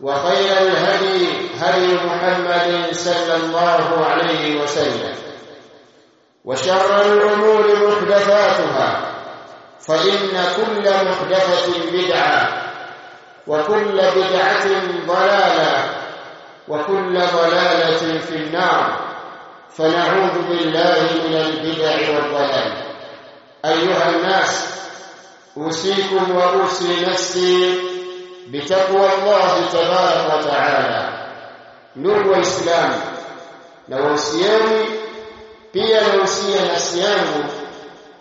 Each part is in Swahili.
وخير الهدي هدي محمد صلى الله عليه وسلم. وشر الأمور محدثاتها فإن كل محدثة بدعة وكل بدعة ضلالة وكل ضلالة في النار. فنعوذ بالله من البدع والضلال. أيها الناس أوصيكم وأوصي نفسي بتقوى الله tabaraka وتعالى نور ndugu waislamu na wausieni pia nausia nafsi yangu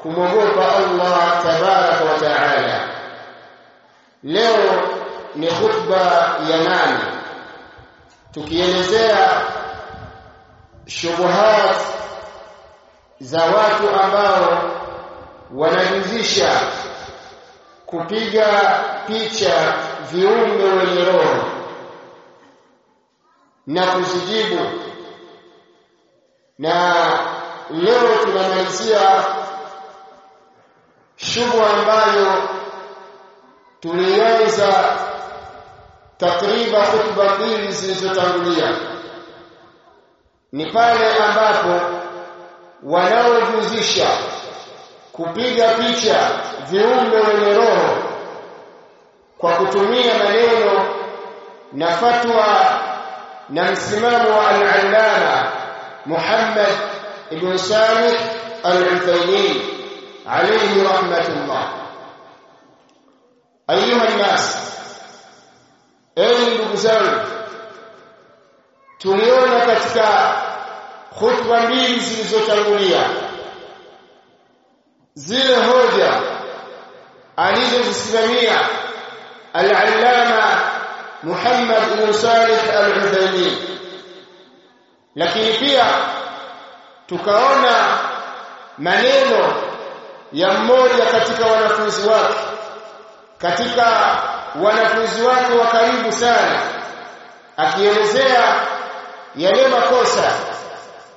kumwogopa Allah tabaraka wa leo ni khutba ya nane tukielezea shubuhat za watu ambao wanajuzisha kupiga picha viumbe wenye roho na kuzijibu. Na leo tunamalizia shughuli ambayo tulianza takriban hutuba mbili zilizotangulia. Ni pale ambapo wanaojuzisha kupiga picha viumbe wenye roho kwa kutumia maneno na fatwa na msimamo wa al-allama Muhammad ibn Salih al-Uthaymeen alayhi rahmatullah. Ayuha nas ayu ndugu zangu tuliona katika khutba mbili zilizotangulia zile hoja alizozisimamia al-allama Muhammad ibn Salih al-Uthaymeen lakini pia tukaona maneno ya mmoja katika wanafunzi wake katika wanafunzi wake wa karibu sana akielezea yale makosa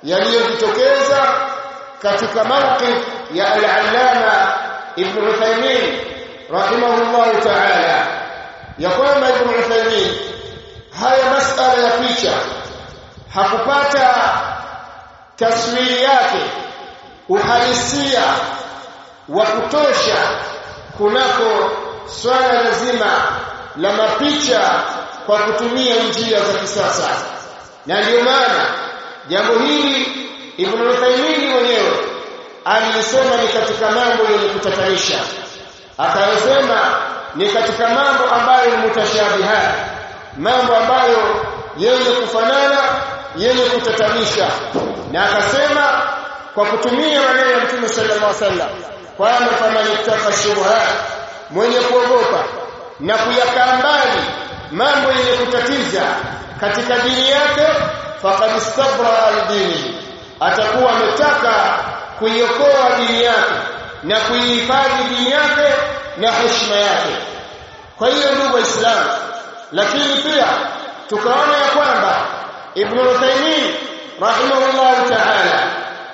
yaliyojitokeza katika mawqif ya al-allama ibn Uthaymeen rahimahullah ta'ala ya kwamba ibn Uthaymeen haya masala ya picha hakupata taswiri yake uhalisia wa kutosha kunako swala lazima la mapicha kwa kutumia njia za kisasa. Na ndio maana jambo hili Ibn Uthaymeen mwenyewe alisema ni katika mambo yenye kutatanisha. Akayasema ni katika mambo ambayo ni mutashabihat mambo ambayo yenye kufanana yenye kutatanisha. Na akasema kwa kutumia maneno ya Mtume sallallahu alaihi wasallam kwamba faman ittaqa shubuhat mwenye kuogopa na kuyakambali mambo yenye kutatiza katika dini yake faqad istabra al-din atakuwa ametaka kuiokoa dini yake na kuihifadhi dini yake na heshima yake. Kwa hiyo ndugu waislamu lakini pia tukaona ya kwamba Ibn Uthaymeen rahimahullah ta'ala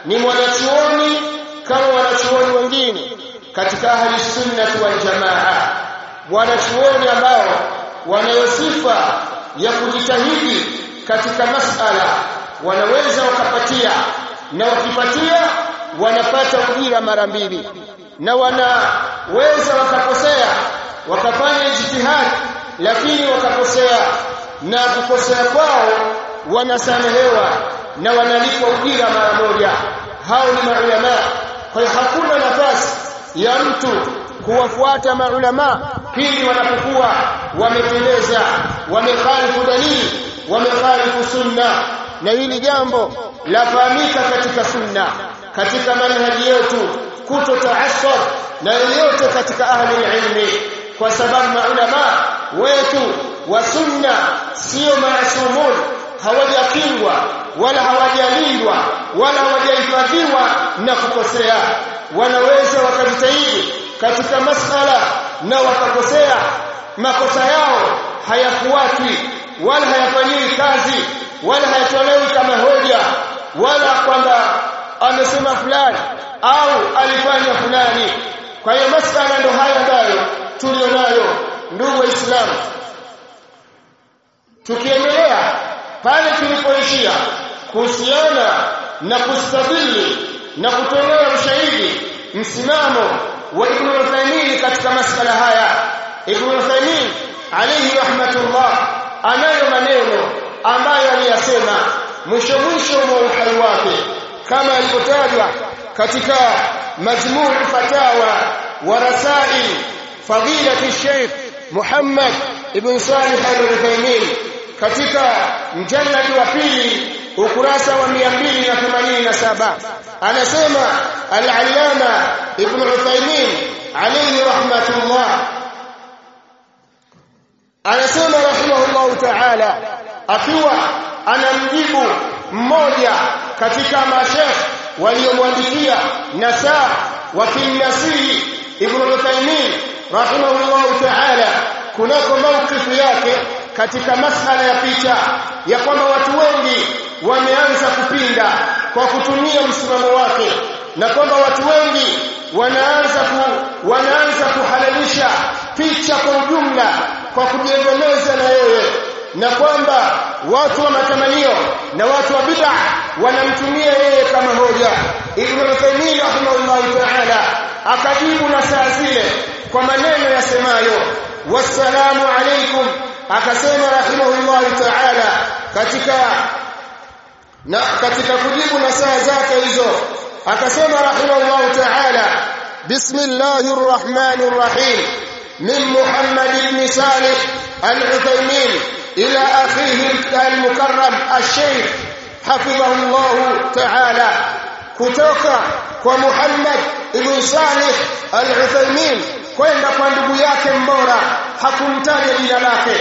ni mwanachuoni kama wanachuoni wengine katika ahli sunna wal jamaa. Wanachuoni ambao wanayosifa ya kujitahidi katika masala wanaweza wakapatia na wakipatia wanapata ujira mara mbili na wanaweza wakakosea wakafanya jitihadi lakini wakakosea. Na kukosea kwao wanasamehewa na wanalipwa ujira mara moja. Hao ni maulama. Kwa hiyo hakuna nafasi ya mtu kuwafuata maulama pili wanapokuwa wameteleza wamekhalifu dalili wamekhalifu sunna. Na hili jambo lafahamika katika sunna katika manhaji yetu kuto taassub na yoyote katika ahli ilmi kwa sababu maulama wetu wa sunna sio maasumun hawajakingwa wala hawajalindwa wala hawajahifadhiwa na kukosea. Wanaweza wakajitahidi katika masala na wakakosea. Makosa yao hayafuatwi wala hayafanyiwi kazi wala hayatolewi kama hoja wala kwamba amesema fulani au alifanya fulani. Kwa hiyo masala ndo haya ambayo tulionayo ndugu waislamu. Tukiendelea pale tulipoishia kuhusiana na kustabili na kutolea ushahidi msimamo wa Ibn Uthaymeen katika masala haya. Ibn Uthaymeen alayhi rahmatullah anayo maneno ambayo aliyasema mwisho mwisho wa uhai wake kama ilivyotajwa katika majmuu fatawa wa rasail fadilati Sheikh Muhammad ibn Salih al-Uthaymeen katika mjalladi wa pili ukurasa wa 287 anasema al-allama ibn Uthaymeen alayhi rahmatullah. Anasema rahimahullah ta'ala akiwa anamjibu mmoja katika mashekh waliomwandikia nasaa wakimnasihi ibn Uthaymeen rahimahullah ta'ala kunako maukifu yake katika masala ya picha ya kwamba watu wengi wameanza kupinda kwa kutumia msimamo wake na kwamba watu wengi wanaanza ku, wanaanza kuhalalisha picha kwa ujumla kwa kujiegemeza na yeye na kwamba watu wa matamanio na watu wa bid'a wanamtumia yeye kama hoja. Ibn Uthaymeen rahimahullah ta'ala akajibu na saa zile kwa maneno yasemayo wassalamu alaikum akasema rahimahullah ta'ala katika na katika kujibu na saa zake hizo akasema rahimahullah ta'ala bismillahir rahmanir rahim min muhammad ibn salih al-uthaymin ila akhihi المكرم الشيخ حفظه الله تعالى kutoka kwa muhammad ibn salih al-uthaymin kwenda kwa ndugu yake mbora hakumtaja jina lake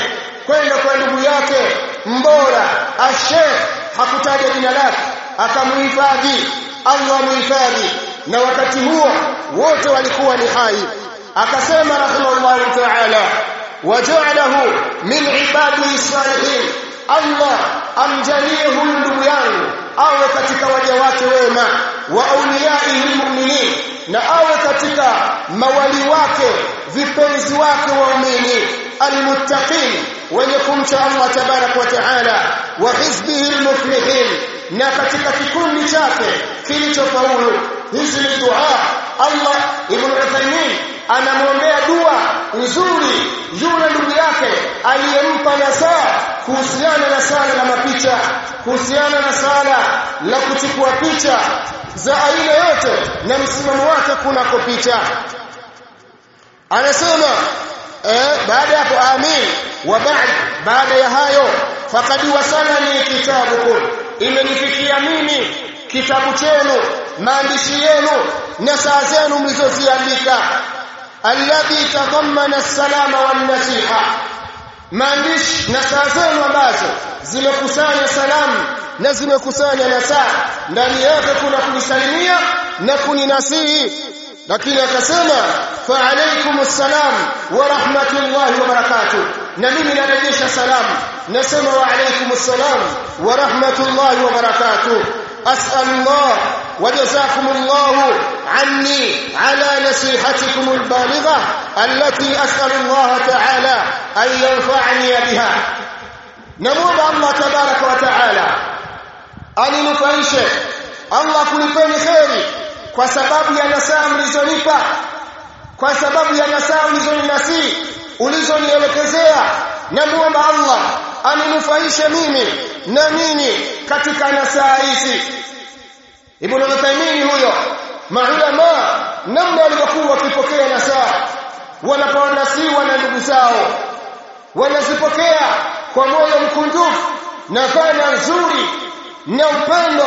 kwenda kwa ndugu yake mbora ashekh hakutaja jina lake akamhifadhi Allah muhifadhi na wakati huo wote walikuwa ni hai akasema rahimahullah ta'ala waja'alahu min ibadihi salihin Allah amjalie huyu ndugu yangu awe katika waja wake wema wa auliyaihi mu'minin na awe katika mawali wake vipenzi wake waumini. almuttaqin wenye kumcha Allah tabarak wa taala wa hizbihi almuflihin na katika kikundi chake kilichofaulu hizi ni dua Allah ibn Uthaymeen anamwombea dua nzuri yule ndugu yake aliyempa nasaha kuhusiana na sala la mapicha kuhusiana na sala la kuchukua picha za aina yote na msimamo wake kunako picha. Anasema eh, baada ya amin wa baada baada ya hayo faqad wasalani kitabukum imenifikia mimi kitabu chenu maandishi yenu na saa zenu mlizoziandika alladhi tadammana as-salama wan-nasiha maandishi na saa zenu ambazo zimekusanya salamu na zimekusanya nasaha ndani yake kuna kunisalimia na kuninasihi lakini akasema fa alaykumus salam wa rahmatullahi wa barakatuh na mimi narejesha salamu nasema wa alaykumus salam wa rahmatullahi wa barakatuh أسأل الله وجزاكم الله عني على نصيحتكم البالغة التي أسأل الله تعالى أن ينفعني بها. نموذ الله تبارك وتعالى. أن نفعيشه الله كنفني خيري. Kwa sababu ya nasaa mlizonipa. Kwa sababu ya nasaa ulizoninasii ulizonielekezea. Namuomba Allah. Aninufaishe mimi na nini katika nasaa hizi. Ibn Uthaymeen huyo maulama namna walivyokuwa wakipokea nasaa wanapoandasiwa na ndugu zao wanazipokea kwa moyo mkunjufu na dhana nzuri na upendo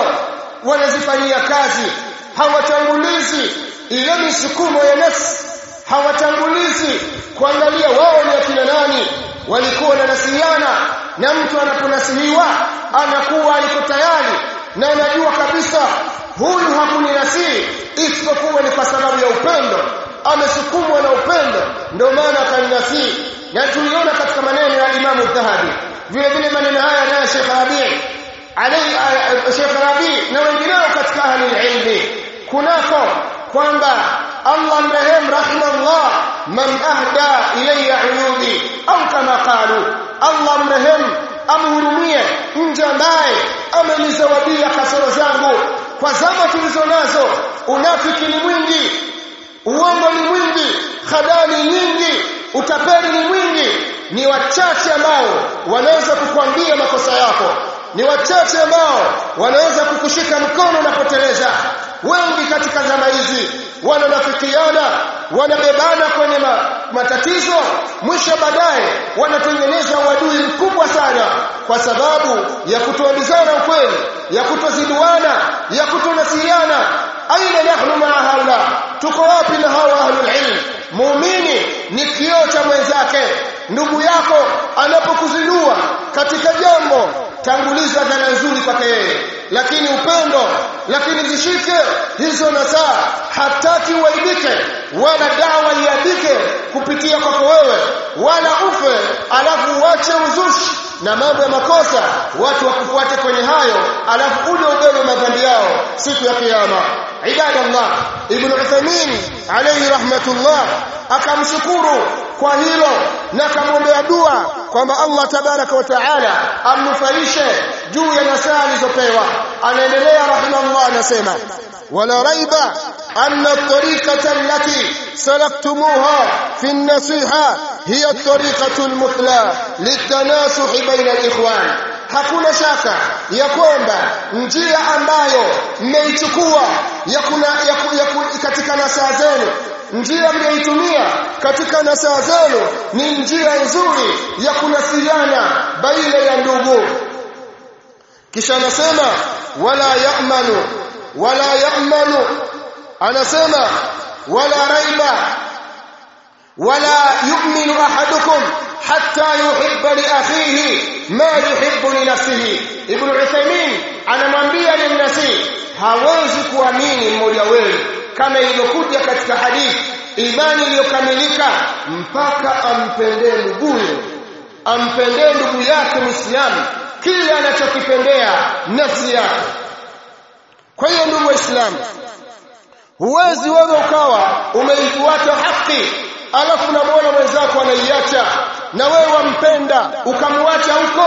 wanazifanyia kazi. Hawatangulizi ile misukumo ya nafsi hawatangulizi kuangalia wao ni akina nani. Walikuwa wananasihiana na mtu anaponasihiwa anakuwa aliko tayari na anajua kabisa huyu hakuninasihi isipokuwa ni kwa sababu ya upendo. Amesukumwa na upendo ndio maana akaninasihi na tuliona katika maneno ya Imam Dhahabi. Vile vile maneno haya naye Sheikh Rabi' alayhi Sheikh Rabi' na wengineo katika ahli ilmi. Kunako kwamba Allah mrehemu rahimallah man ahda ilayya uyudi au kama qalu. Allah mrehemu amhurumie nje ambaye amenizawadia kasoro zangu. Kwa zama tulizo nazo unafiki ni mwingi uongo ni mwingi khadani nyingi utapeli ni mwingi. Ni wachache ambao wanaweza kukuambia makosa yako. Ni wachache ambao wanaweza kukushika mkono unapoteleza wengi katika zama hizi wananafikiana wanabebana kwenye ma, matatizo. Mwisho baadaye wanatengeneza uadui mkubwa sana kwa sababu ya kutoambizana ukweli ya kutoziduana ya kutonasihiana. Aina nahnu maa haula tuko wapi na hawa ahlulilm muumini ni kioo cha mwenzake. Ndugu yako anapokuzidua katika jambo tanguliza dhana nzuri kwake yeye. Lakini upendo lakini zishike hizo nasaa. Hataki uaibike wala dawa iadike kupitia kwako wewe. Wala ufe alafu uache uzushi na mambo ya makosa watu wakufuate kwenye hayo alafu uje ubebe madhambi yao siku ya kiyama ibadallah ibn Uthaymeen alayhi rahmatullah akamshukuru kwa hilo na akamwombea dua kwamba Allah tabaraka wa taala amnufaishe juu ya nasaa alizopewa anaendelea rahimahullah anasema wala raiba anna الطريقه التي سلكتموها في fi هي الطريقه المثلى للتناسح بين al-ikhwan hakuna shaka ya kwamba njia ambayo mmeichukua ya kuna ya, katika nasaa zenu njia mliyoitumia katika nasaa zenu ni njia nzuri ya kunasiliana baina ya ndugu kisha anasema wala ya'manu wala ya'manu anasema wala raiba wala yu'minu ahadukum hatta yuhibba li akhihi ma yuhibbu li nafsihi. Ibn Uthaymeen anamwambia limnasihi hawezi kuamini mmoja wenu. Kama ilivyokuja katika hadithi imani iliyokamilika mpaka ampendee nduguye ampendee ndugu yake Muislamu kile anachokipendea nafsi yake. Kwa hiyo ndugu waislamu huwezi wewe ukawa umeifuata haki alafu unamwona mwenzako anaiacha na wewe wampenda ukamwacha huko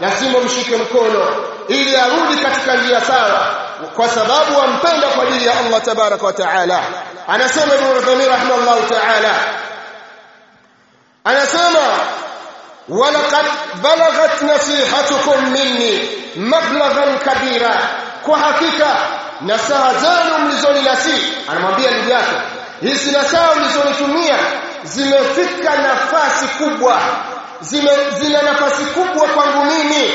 lazima mshike mkono ili arudi katika njia sawa kwa sababu wampenda kwa ajili ya Allah tabaraka wa taala. Anasema Ibn Uthaymeen rahimahullah taala anasema walaqad balaghat nasihatukum minni mablaghan kabira. Kwa hakika nasaha zenu mlizoninasi anamwambia ndugu yake hizi nasaha mlizonitumia zimefika nafasi kubwa. Zime zina nafasi kubwa kwangu mimi.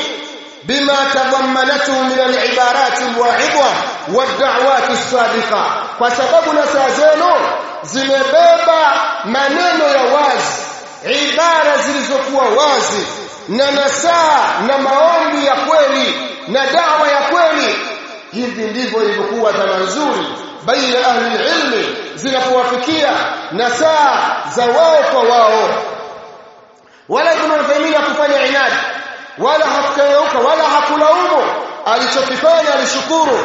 Bima tadammanatu min al-ibarat al-wa'idha as-sadiqa. Kwa sababu nasaha zenu zimebeba maneno ya wazi ibara zilizokuwa wazi na nasaha na maombi ya kweli na dawa ya kweli hivi ndivyo ilivyokuwa dhana nzuri. Baina ahli ilmi zinapowafikia na saa za wao kwa wao. Wala Ibn kufanya inadi wala hakukeuka wala hakulaumu. Alichokifanya alishukuru.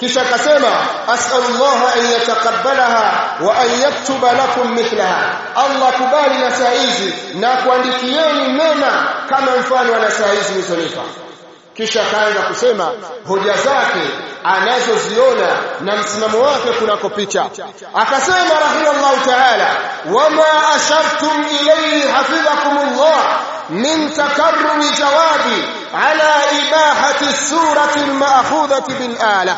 Kisha akasema as'alullah an yataqabbalaha wa an yaktuba lakum mithlaha. Allah kubali na hizi na kuandikieni mema kama mfano wa saa hizi msonifa kisha akaanza kusema hoja zake anazoziona na msimamo wake kunako picha. Akasema rahimahullah ta'ala wama ashartum ilayhi hafidhakumullah min takarrumi jawabi ala ibahati surati alma'khudhati bil ala.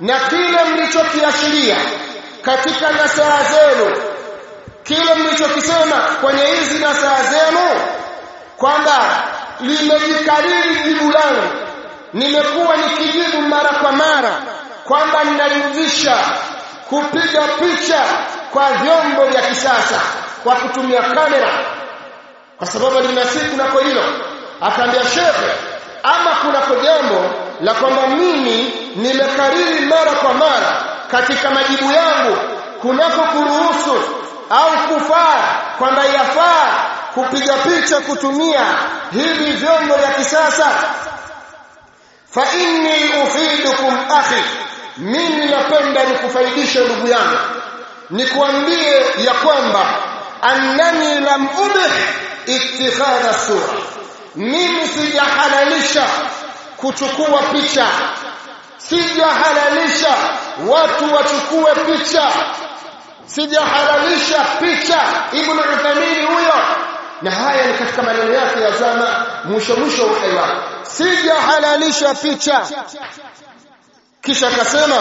Na kile mlichokiashiria katika nasaha zenu kile mlichokisema kwenye hizi nasaha zenu kwamba limejikariri jibu langu. Nimekuwa nikijibu mara kwa mara kwamba ninarudisha kupiga picha kwa vyombo vya kisasa kwa kutumia kamera. Kwa sababu lina kunako nako hilo akaambia shekhe ama kunako jambo la kwamba mimi nimekariri mara kwa mara katika majibu yangu kunako kuruhusu au kufaa kwamba yafaa kupiga picha kutumia hivi vyombo vya kisasa. Fa inni ufidukum akhi mimi napenda nikufaidishe ndugu yangu. Nikuambie ya kwamba annani lam ubih ittikhadha sura. Mimi sijahalalisha kuchukua picha. Sijahalalisha watu wachukue picha. Sijahalalisha picha. Ibn uthamini huyo na haya ni katika maneno yake ya zama mwisho mwisho wa uhai wake. Sijahalalisha picha kisha akasema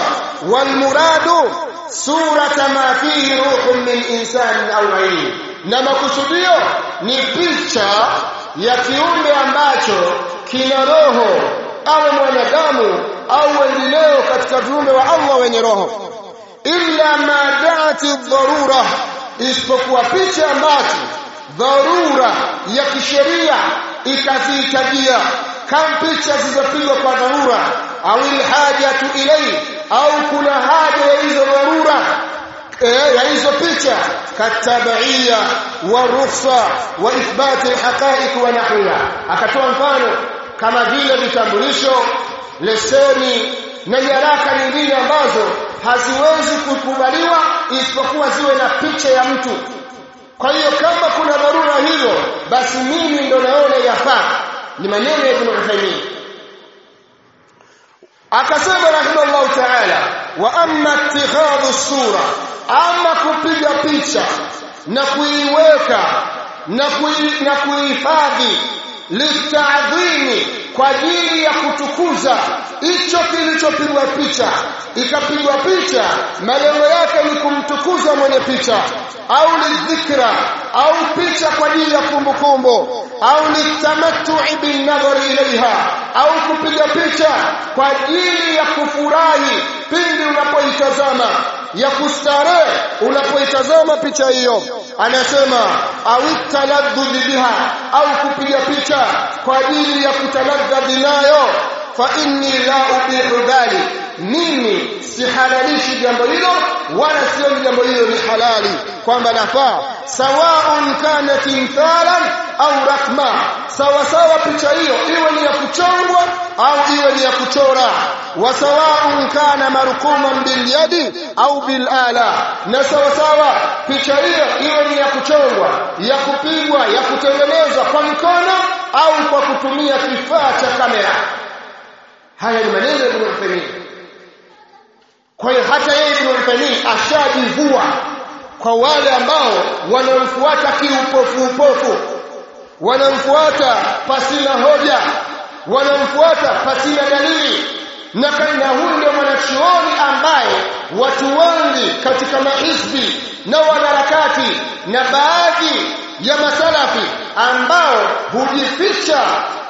wal muradu surata ma fihi ruhun min insani au ghairihi na makusudio ni picha ya kiumbe ambacho kina roho au mwanadamu au wengineo katika viumbe wa Allah wenye roho. Illa ma da'ati dharura isipokuwa picha ambacho dharura ya kisheria ikazihitajia. Kama picha zilizopigwa kwa dharura au ilhajatu ilai au kuna haja ya hizo dharura? Eh, ya hizo picha. Katabia wa rukhsa wa ithbati alhaqaiq wa nahwiha. Akatoa mfano kama vile vitambulisho leseni na nyaraka nyingine ambazo haziwezi kukubaliwa isipokuwa ziwe na picha ya mtu kwa hiyo kama kuna dharura hiyo basi mimi ndo naona yafaa. Ni maneno ya Ibn Uthaymeen akasema rahimahullah ta'ala wa amma ittikhadhu sura ama kupiga picha na kuiweka na kuihifadhi litadhimi kwa ajili ya kutukuza. Hicho kilichopigwa picha ikapigwa picha malengo yake ni kumtukuza mwenye picha. Au lidhikra au picha kwa ajili ya kumbukumbu. Au litamattu'i bin nadhari ilaiha au kupiga picha kwa ajili ya kufurahi pindi unapoitazama. Ya kustarehe unapoitazama picha hiyo. Anasema au taladdud biha au kupiga picha kwa ajili ya kutaladdad nayo fa inni la ubihu dhalik. Mimi sihalalishi jambo hilo wala sioni jambo hilo ni halali kwamba nafaa. Sawaun kana timthalan au rahma. Sawa sawa picha hiyo iwe ni ya kuchongwa au iwe ni ya kuchora. Wa sawaun kana markuman bil yadi au bil ala. Na sawa sawa picha hiyo iwe ni ya kuchongwa ya kupigwa ya kutengenezwa kwa mikono au kwa kutumia kifaa cha kamera. Haya ni maneno ya Ibn Uthaymeen. Kwa hiyo hata yeye Ibn Uthaymeen ashajivua kwa wale ambao wanamfuata kiupofu upofu wanamfuata pasina hoja wanamfuata pasina dalili. Na kaina huyu ndio mwanachuoni ambaye watu wengi katika mahizbi na wanaharakati na baadhi ya masalafi ambao hujificha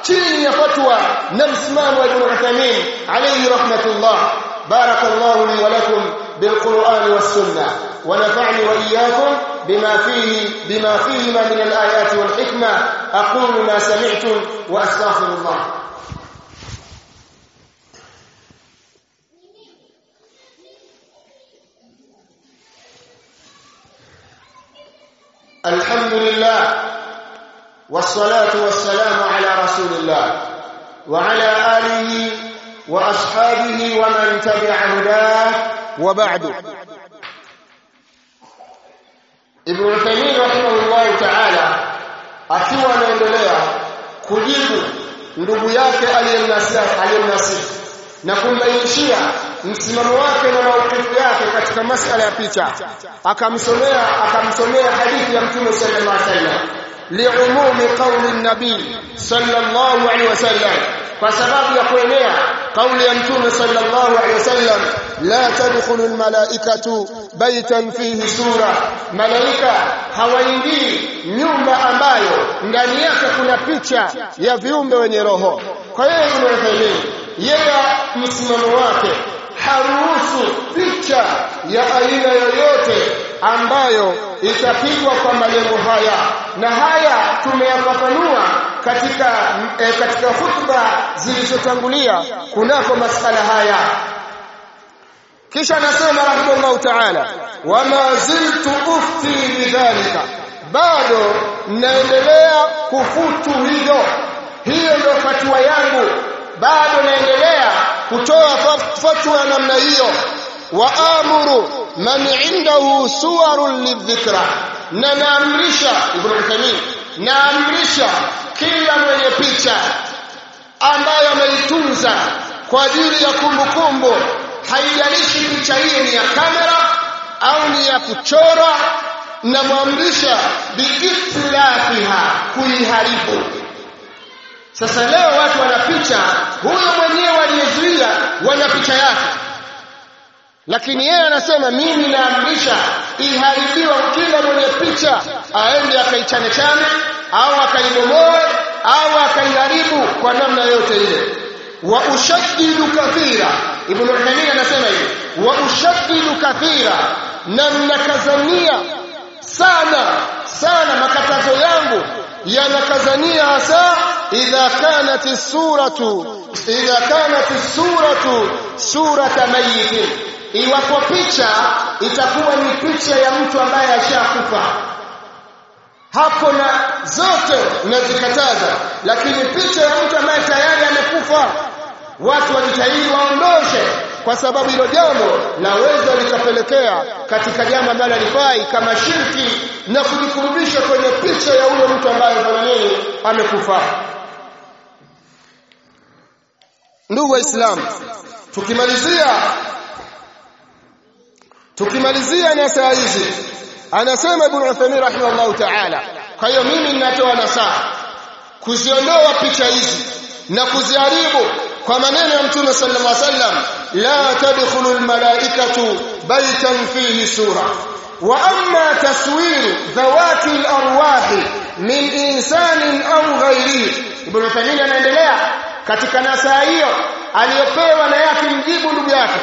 chini ya fatwa na msimamo wa Ibn Uthaymeen alayhi rahmatullah. Barakallahu li wa lakum was ونفعني وإياكم بما فيه بما فيهما من الآيات والحكمة. أقول ما سمعتم وأستغفر الله. الحمد لله والصلاة والسلام على رسول الله وعلى آله وأصحابه ومن تبع هداه. وبعد. Ibn Uthaymeen rahimahullah ta'ala akiwa anaendelea kujibu ndugu yake aliyemnasihi aliyemnasihi na kumbainishia msimamo wake na maukifu yake katika masala ya picha. Akamsomea akamsomea hadithi ya mtume sallallahu alaihi wasallam liumumi qawli an-nabi sallallahu alaihi wasallam kwa sababu ya kuenea kauli ya mtume sallallahu alaihi wasallam la tadkhulu almalaikatu baitan fihi sura. Malaika hawaingii nyumba ambayo ndani yake kuna picha ya viumbe wenye roho. Kwa hiyo ibn yeye msimamo wake haruhusu picha ya aina yoyote ambayo itapigwa kwa malengo haya. Na haya tumeyafafanua katika e, katika hutuba zilizotangulia kunako masala haya. Kisha anasema rahimahullah ta'ala wama ziltu ufti bidhalika. Bado naendelea kufutu hilo hiyo ndio fatwa yangu. Bado naendelea kutoa fatwa namna hiyo. Wa amuru man indahu suwarun lidhikra. Na naamrisha ibn Uthaymeen naamrisha kila mwenye picha ambayo ameitunza kwa ajili ya kumbukumbu haijalishi picha hiyo ni ya kamera au ni ya kuchora namwamrisha biitlafiha kuiharibu. Sasa leo watu wana picha huyo mwenyewe aliyezuia wana picha yake. Lakini yeye anasema mimi naamrisha iharibiwa kila mwenye picha aende akaichane chane au akaibomoe au akaiharibu kwa namna yote ile. Wa ushaddidu kathira. Ibn al-Hamid anasema hivi wa ushaddidu kathira. Na mnakazania sana sana makatazo yangu yanakazania hasa idha kanat as-suratu idha kanat as-suratu surata mayitin iwapo picha itakuwa ni picha ya mtu ambaye ashakufa hapo na zote unazikataza. Lakini picha ya mtu ambaye tayari amekufa watu wajitahidi waondoshe kwa sababu hilo jambo laweza likapelekea katika jambo ambalo alifai kama shirki na kujikurubisha kwenye picha ya huyo mtu ambaye fanya nini amekufa. Ndugu waislamu tukimalizia tukimalizia na saa hizi anasema ibn Uthaymeen rahimahullah ta'ala kwa hiyo mimi ninatoa nasaha kuziondoa picha hizi na kuziharibu kwa maneno ya mtume sallallahu alaihi wasallam la tadkhulu almalaikatu baytan fihi sura wa amma taswiru dhawati alarwah min insanin au ghairihi ibn Uthaymeen anaendelea katika nasaha hiyo aliyopewa na yake mjibu ndugu yake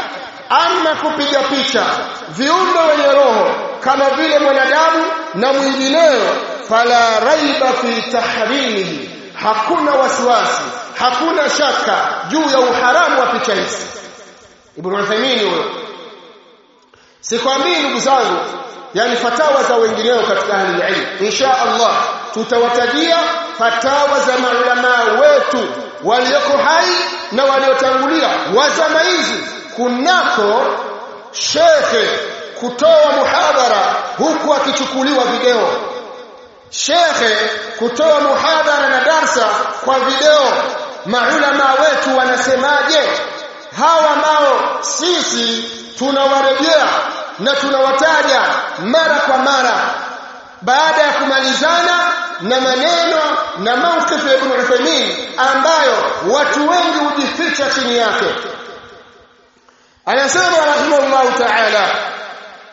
ama kupiga picha viumbe wenye roho kama vile mwanadamu na mwingineo fala raiba fi tahrimihi. Hakuna wasiwasi hakuna shaka juu ya uharamu wa picha hizi. Ibn Uthaymeen huyo. Sikwambii ndugu zangu yani fatawa za wengineo katika ahli ilm insha Allah tutawatajia fatawa za maulama wetu walioko hai na waliotangulia wa zama hizi kunako shekhe kutoa muhadhara huku akichukuliwa video. Shekhe kutoa muhadhara na darsa kwa video. Maulama wetu wanasemaje? Hawa ambao sisi tunawarejea na tunawataja mara kwa mara. Baada ya kumalizana na maneno na mawkifu ya Ibn Uthaymeen ambayo watu wengi hujificha chini yake anasema rahimahullah ta'ala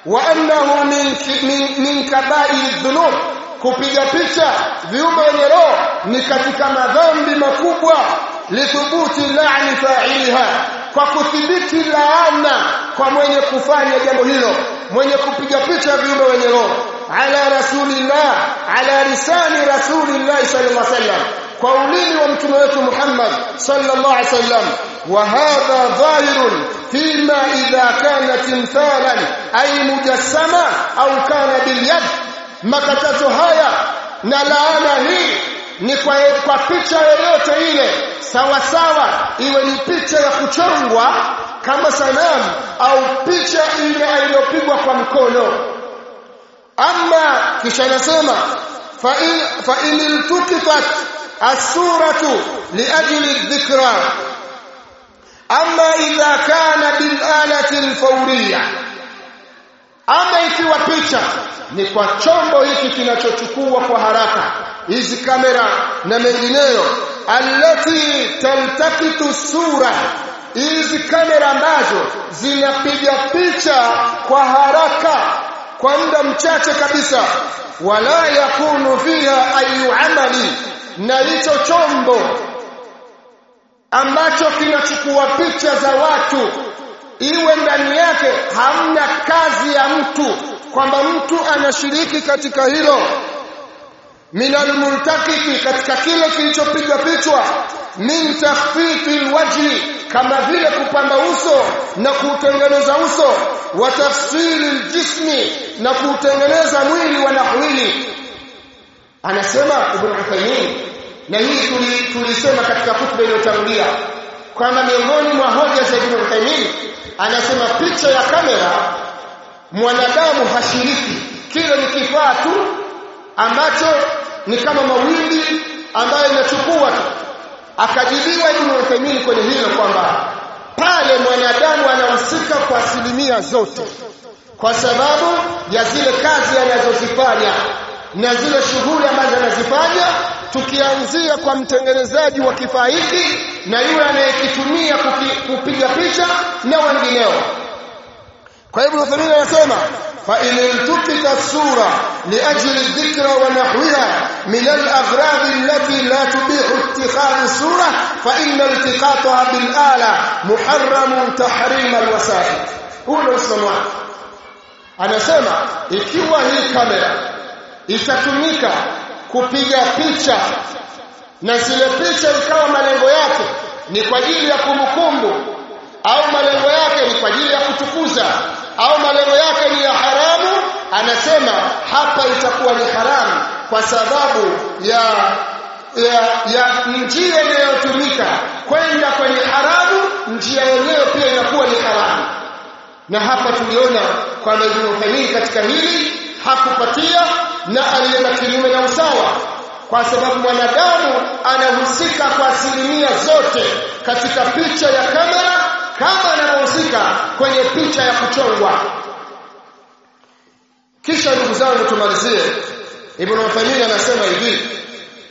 wa annahu min min, min kaba'ir dhunub kupiga picha viumbe wenye roho ni katika madhambi makubwa lithubuti la'ni fa'iliha kwa kudhibiti laana kwa mwenye kufanya jambo hilo mwenye kupiga picha viumbe wenye roho. Ala rasulillah ala lisani rasulillah sallallahu alaihi wasallam kwa ulimi wa mtume wetu Muhammad sallallahu alaihi wasallam. Wa hadha dhahirun fima idha kana timthalan ay mujassama au kana bilyad. Makatazo haya na laana hii ni kwa, kwa picha yoyote ile sawa sawa iwe ni picha ya kuchongwa kama sanamu au picha ile iliyopigwa kwa mkono. Ama kisha nasema fa in fa in iltukifat as-suratu liajli dhikra ama idha kana bil alati al-fawriyya ama ikiwa picha ni kwa chombo hiki kinachochukua kwa haraka hizi kamera na mengineyo allati taltakitu sura hizi kamera ambazo zinapiga picha kwa haraka kwa muda mchache kabisa wala yakunu fiha ayu amali na hicho chombo ambacho kinachukua picha za watu. Iwe ndani yake hamna kazi ya mtu kwamba mtu anashiriki katika hilo. Minal multakiti katika kile kilichopigwa pichwa. Min takhfifi alwajhi kama vile kupamba uso na kuutengeneza uso. Wa tafsiri aljismi na kuutengeneza mwili wa nahwili. Anasema ibn Uthaymeen na hii tulisema katika kutuba iliyotangulia kwamba miongoni mwa hoja za ibn Taymiyyah anasema picha ya kamera mwanadamu hashiriki. Kile ni kifaa tu ambacho ni kama mawimbi ambayo inachukua tu. Akajibiwa Ibn Taymiyyah kwenye hilo kwamba pale mwanadamu anahusika kwa asilimia zote kwa sababu ya zile kazi anazozifanya na zile shughuli ambazo anazifanya tukianzia kwa mtengenezaji wa kifaa hiki na yule anayekitumia kupiga picha na wengineo. Kwa hivyo Uthaymeen anasema fa in iltukita sura liajli dhikra wa nahwiha min al-aghrad allati la tubihu ittikhadhu sura fa inna iltiqataha bil ala muharram tahrim al-wasa'id. Huwa anasema ikiwa hii kamera itatumika kupiga picha. Na zile picha ikawa malengo yake ni kwa ajili ya kumbukumbu au malengo yake ni kwa ajili ya kutukuza au malengo yake ni ya haramu anasema hapa itakuwa ni haramu kwa sababu ya ya, ya njia inayotumika kwenda kwenye haramu njia yenyewe pia inakuwa ni haramu. Na hapa tuliona kwamba Ibn katika hili hakupatia na alienda kinyume na usawa kwa sababu mwanadamu anahusika kwa asilimia zote katika picha ya kamera kama anahusika kwenye picha ya kuchongwa. Kisha ndugu zangu tumalizie. Ibn Uthaymeen anasema hivi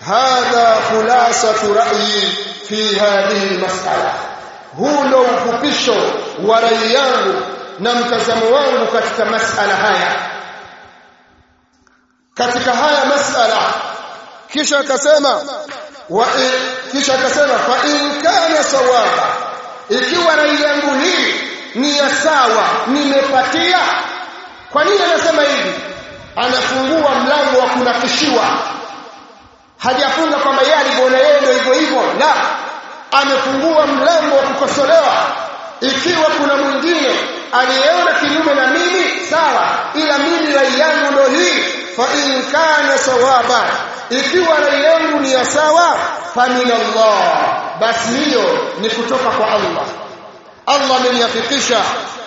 hadha khulasatu ra'yi fi hadhihi mas'ala huu ndio ufupisho wa rai yangu na mtazamo wangu katika masala haya katika haya masala. Kisha akasema wa kisha akasema fa in kana sawaba. Ikiwa rai yangu hii ni ya sawa nimepatia. Kwa nini anasema hivi? Anafungua mlango wa kunakishiwa. Hajafunga kwamba yeye alivyoona yeye ndio hivyo hivyo la. Amefungua mlango wa kukosolewa. Ikiwa kuna mwingine aliyeona kinyume na mimi sawa ila mimi rai yangu ndio hii fa in kana sawaba ikiwa rai yangu ni ya sawa fa min Allah. Basi hiyo ni kutoka kwa Allah. Allah ameniafikisha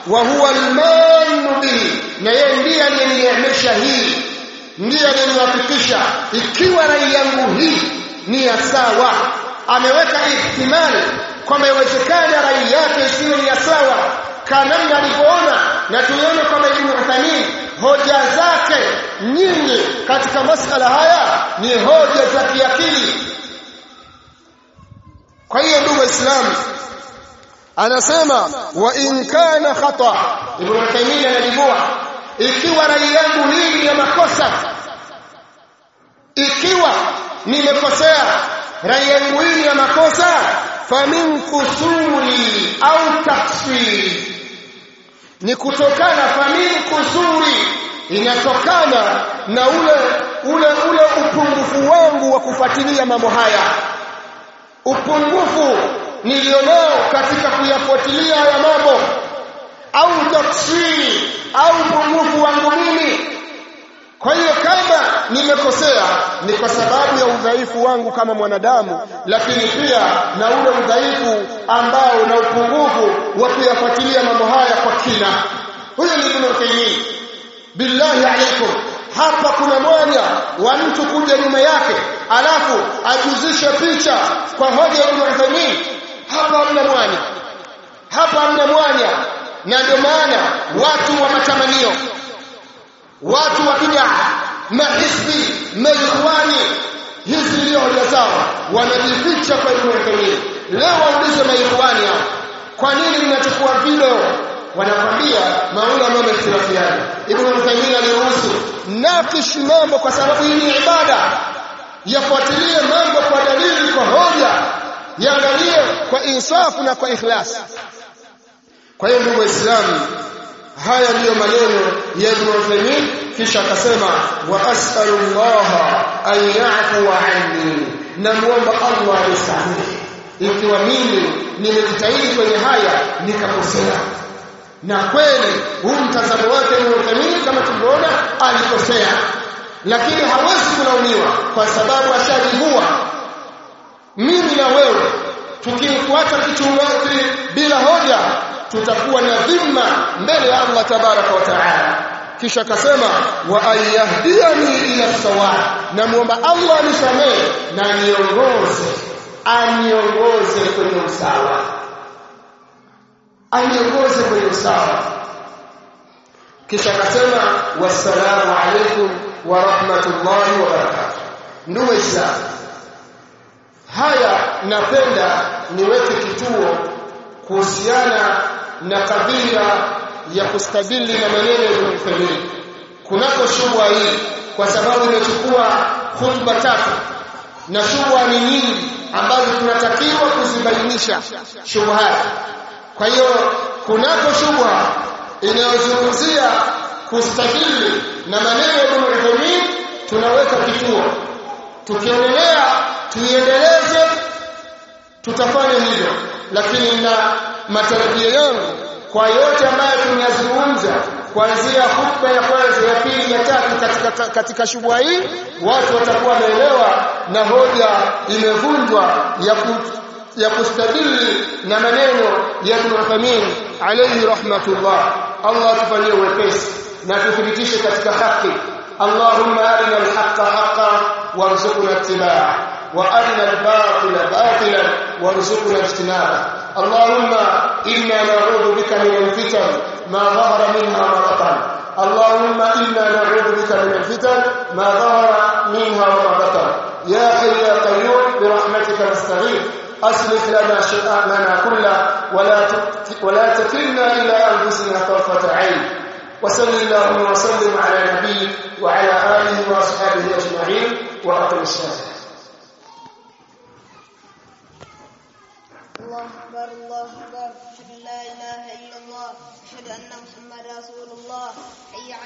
wa huwa al-man bihi. Na yeye ndiye aliyeniamesha hii ndiye aliyeniafikisha. Ikiwa rai yangu hii ni ya sawa ameweka ihtimali kwamba iwezekana rai yake isiyo ni ya sawa. Kanamna alivyoona na tuliona kwamba Ibn Uthaymeen hoja zake nyingi katika masala haya ni hoja za kiakili. Kwa hiyo ndugu waislamu anasema wa in kana khata Ibn taymiyyah alibua ikiwa rai yangu hii ya makosa ikiwa nimekosea rai yangu hii ya makosa famin kusuri au taksiri ni kutokana famili kuzuri inatokana na ule ule ule upungufu wangu wa kufuatilia mambo haya. Upungufu nilionao katika kuyafuatilia haya mambo au taksiri au upungufu wangu mimi. Kwa hiyo kama nimekosea ni kwa sababu ya udhaifu wangu kama mwanadamu lakini pia na ule udhaifu ambao na upungufu wa kuyafuatilia mambo haya kwa kina. Huyo ni Ibn Taymiyyah billahi alaikum. Hapa kuna mwanya wa mtu kuja nyuma yake alafu ajuzishe picha kwa hoja ya Ibn hapa hamna mwanya. Hapa hamna mwanya. Na ndio maana watu wa matamanio watu wa bid'a mahisbi maikhwani hizi ndio hoja zao. Wanajificha kwa Ibn leo waulize maikhwani kwa nini mnachukua video wanakwambia maulama wamehtilafiana Ibn Taymiyyah aliruhusu? Nakish mambo kwa sababu hii ni ibada. Yafuatilie mambo kwa dalili kwa hoja. Yaangalie kwa insafu na kwa ikhlas. Kwa hiyo ndugu waislamu haya ndiyo maneno ya Ibn Uthaymeen kisha akasema wa as'alu Allah an ya'fu anni. Namuomba Allah anisamehe. Ikiwa mimi nimejitahidi kwenye haya nikakosea na kweli huu mtazamo wake ni Uthaymeen kama tulivyoona alikosea. Lakini hawezi kulaumiwa kwa sababu ashajivua mimi na wewe tukimfuata kichungaji bila hoja tutakuwa na dhima mbele ya Allah tabaraka wa taala. Kisha akasema wa ayahdiani ila sawa namuomba Allah anisamehe na niongoze aniongoze kwenye usawa aniongoze kwenye usawa kisha akasema wassalamu alaikum wa rahmatullahi wa barakatuh. Ndugu waislamu haya napenda niweke kituo kuhusiana na kadhia ya kustabili na maneno ya Ibn kunako shubha hii kwa sababu imechukua khutba tatu na shubha ni nyingi ambazo tunatakiwa kuzibainisha shubha kwa hiyo kunako shubha inayozungumzia kustahili na maneno ya Ibn Uthaymeen, tunaweka kituo. Tukionelea tuiendeleze tutafanya hivyo. Lakini na matarajio yangu kwa yote ambayo tumeyazungumza kuanzia hutuba ya kwanza ya pili ya tatu katika katika shubha hii watu watakuwa wameelewa na hoja imevunjwa ya ya kustadili na maneno ya Ibn alayhi rahmatullah Allah atufanyie wepesi na tuthibitishe katika haki اللهم أرنا الحق حقا وارزقنا اتباعه. وأرنا الباطل باطلا وارزقنا اجتنابه. اللهم إنا نعوذ بك من الفتن. ما ظهر منها ما بطن اللهم إنا نعوذ بك من الفتن. ما ظهر منها وما بطن يا حي يا قيوم برحمتك نستغيث. أصلح لنا شأننا كله ولا ولا تكلنا إلى أنفسنا طرفة عين. وصل اللهم وسلم على نبيك وعلى آله وأصحابه أجمعين. وأقم الصلاة. الله أكبر الله أكبر. أشهد أن لا إله إلا الله. أشهد أن محمد رسول الله. حي